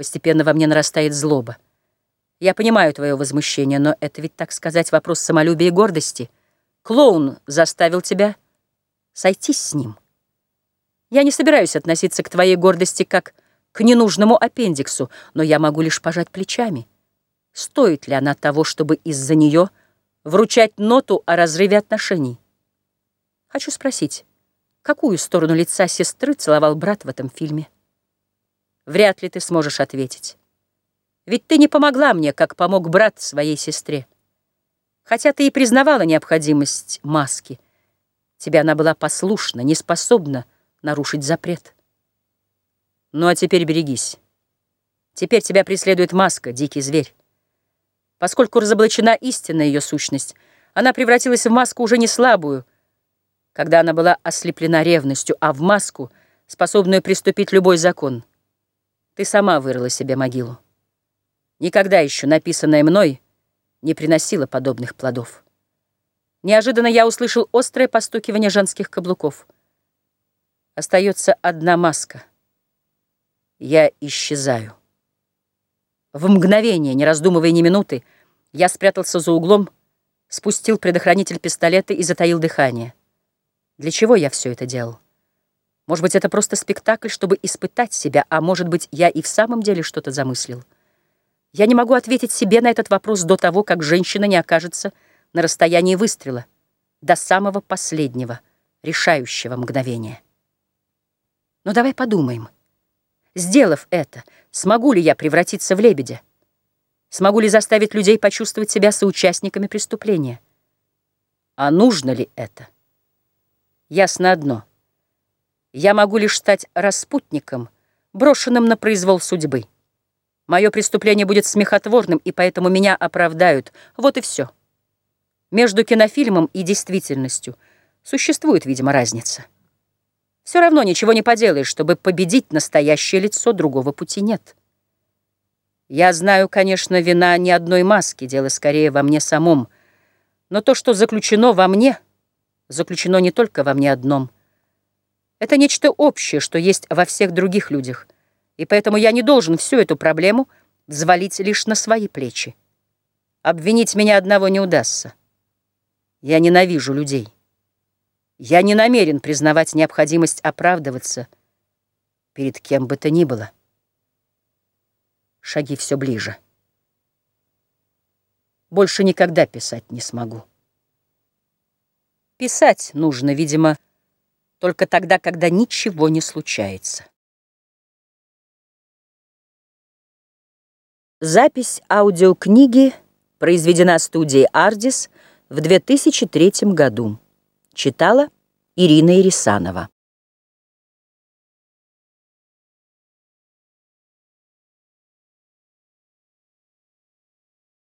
Постепенно во мне нарастает злоба. Я понимаю твое возмущение, но это ведь, так сказать, вопрос самолюбия и гордости. Клоун заставил тебя сойтись с ним. Я не собираюсь относиться к твоей гордости как к ненужному аппендиксу, но я могу лишь пожать плечами. Стоит ли она того, чтобы из-за нее вручать ноту о разрыве отношений? Хочу спросить, какую сторону лица сестры целовал брат в этом фильме? Вряд ли ты сможешь ответить. Ведь ты не помогла мне, как помог брат своей сестре. Хотя ты и признавала необходимость маски. Тебе она была послушна, не способна нарушить запрет. Ну а теперь берегись. Теперь тебя преследует маска, дикий зверь. Поскольку разоблачена истинная ее сущность, она превратилась в маску уже не слабую, когда она была ослеплена ревностью, а в маску, способную приступить любой закон. Ты сама вырыла себе могилу. Никогда еще написанное мной не приносило подобных плодов. Неожиданно я услышал острое постукивание женских каблуков. Остается одна маска. Я исчезаю. В мгновение, не раздумывая ни минуты, я спрятался за углом, спустил предохранитель пистолета и затаил дыхание. Для чего я все это делал? Может быть, это просто спектакль, чтобы испытать себя, а может быть, я и в самом деле что-то замыслил. Я не могу ответить себе на этот вопрос до того, как женщина не окажется на расстоянии выстрела, до самого последнего, решающего мгновения. Но давай подумаем. Сделав это, смогу ли я превратиться в лебедя? Смогу ли заставить людей почувствовать себя соучастниками преступления? А нужно ли это? Ясно одно. Я могу лишь стать распутником, брошенным на произвол судьбы. Мое преступление будет смехотворным, и поэтому меня оправдают. Вот и все. Между кинофильмом и действительностью существует, видимо, разница. Все равно ничего не поделаешь, чтобы победить настоящее лицо, другого пути нет. Я знаю, конечно, вина ни одной маски, дело скорее во мне самом. Но то, что заключено во мне, заключено не только во мне одном. Это нечто общее, что есть во всех других людях — и поэтому я не должен всю эту проблему взвалить лишь на свои плечи. Обвинить меня одного не удастся. Я ненавижу людей. Я не намерен признавать необходимость оправдываться перед кем бы то ни было. Шаги все ближе. Больше никогда писать не смогу. Писать нужно, видимо, только тогда, когда ничего не случается. Запись аудиокниги произведена студией «Ардис» в 2003 году. Читала Ирина Ирисанова.